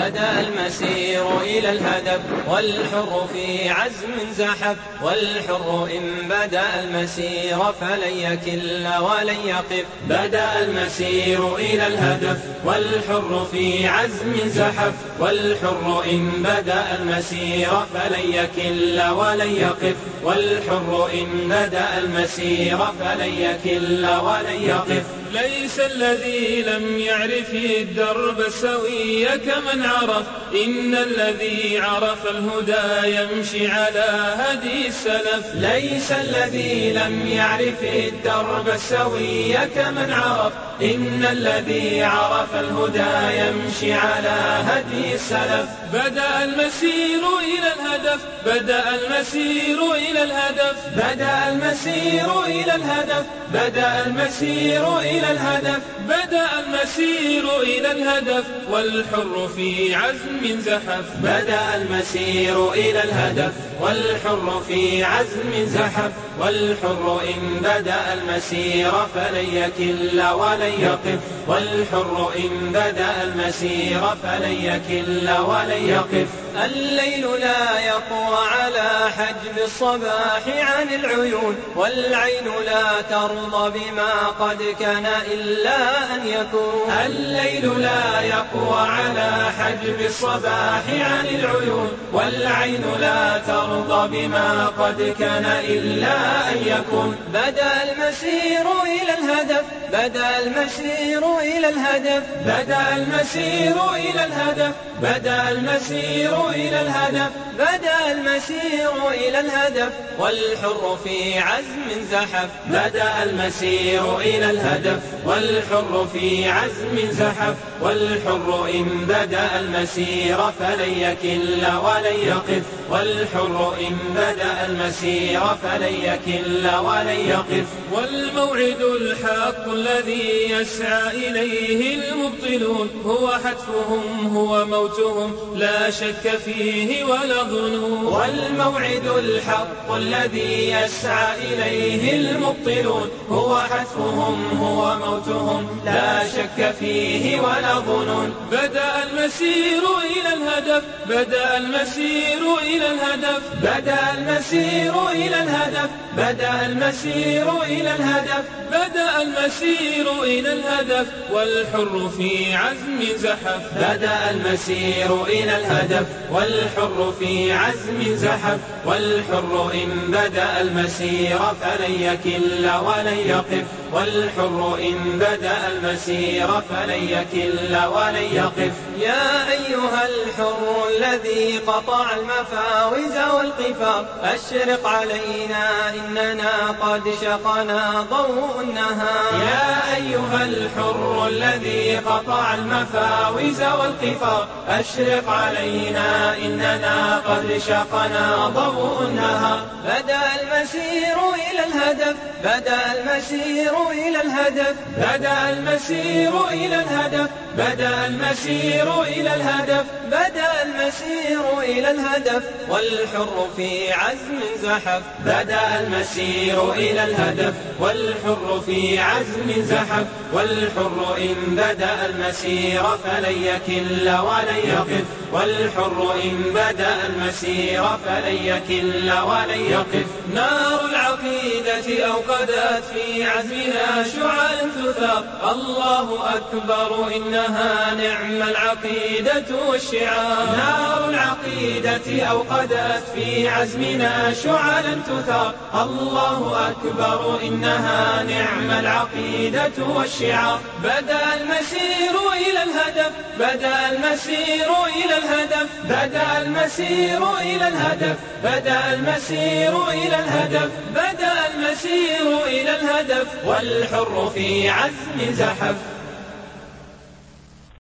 بدأ المسير إلى الهدف والحر في عزم زحف والحر إن بدأ المسير فلن يكل ولن يقف. بدأ المسير إلى الهدف والحر في عزم زحف والحر إن بدأ المسير فلن يكل ولن يقف. والحر إن بدأ المسير فلن يكل ولن يقف. ليس الذي لم يعرف الدرب سوي كمن عرف إن الذي عرف الهدى يمشي على هدي السلف. ليس الذي لم يعرف الدرب السوي كمن عرف. إن الذي عرف الهدى يمشي على هدي السلف. بدأ المسير إلى الهدف. بدأ المسير إلى الهدف. بدأ المسير إلى الهدف. بدأ المسير إلى الهدف. بدأ المسير إلى الهدف. والحر في عزم زحف. بدأ المسير إلى الهدف. والحر في عزم زحف. والحر إن بدأ المسير فلن يكل ولن يقف. والحر إن بدأ المسير فلن يكل ولن يقف. الليل لا يقوى على حجب الصباح عن العيون والعين لا ترضى بما قد كان إلا أن يكون. الليل لا يقوى على حجب الصباح عن العيون والعين لا ترضى بما قد كان إلا أن يكون. بدا المسير إلى الهدف بدا المسير إلى الهدف بدا المسير إلى الهدف بدا المسير إلى الهدف بدا المسير إلى الهدف. والحر في عزم زحف. بدأ المسير إلى الهدف. والحر في عزم زحف. والحر إن بدأ المسير فلن يكل ولن يقف. والحر إن بدأ المسير فلن يكل ولن يقف. والموعد الحق الذي يسعى إليه المبطلون. هو حتفهم هو موتهم. لا شك فيه ولا ظنون. والموعد الحق الذي يسعى إليه المبطلون هو حتفهم هو موتهم لا شك فيه ولا ظنون. بدأ المسير إلى الهدف بدأ المسير إلى الهدف. بدأ المسير إلى الهدف بدأ المسير إلى الهدف. بدأ المسير إلى الهدف والحر في عزم زحف. بدأ المسير إلى الهدف والحر في عزم زحف والحر إن بدأ المسير فلن يكل ولن يقف والحر إن بدأ المسير فلن يكل ولن يقف يا أيها الحر الذي قطع المفاوز والقفار أشرق علينا إننا قد شقنا ضوء النهار يا أيها الحر الذي قطع المفاوز والقفار أشرق علينا إننا قد شقنا ضوء النهار بدأ المسير إلى الهدف بدأ المسير إلى الهدف بدأ المسير إلى الهدف بدأ المسير إلى الهدف بدأ المسير إلى الهدف. والحر في عزم زحف بدأ المسير إلى الهدف. والحر في عزم زحف والحر إن بدأ المسير فلن يكل ولن يقف والحر إن بدأ المسير فلن يكل ولن يقف. نار العقيدة أوقدت في عزمنا شعاع تثار. الله أكبر إنها نعم العقيدة والشعار. نار العقيدة أوقدت في عزمنا شعالا تثار. الله أكبر إنها نعم العقيدة والشعار. بدأ المسير إلى الهدف بدأ المسير إلى الهدف بدأ المسير إلى الهدف بدأ المسير إلى الهدف بدأ المسير إلى الهدف والحر في عزم زحف.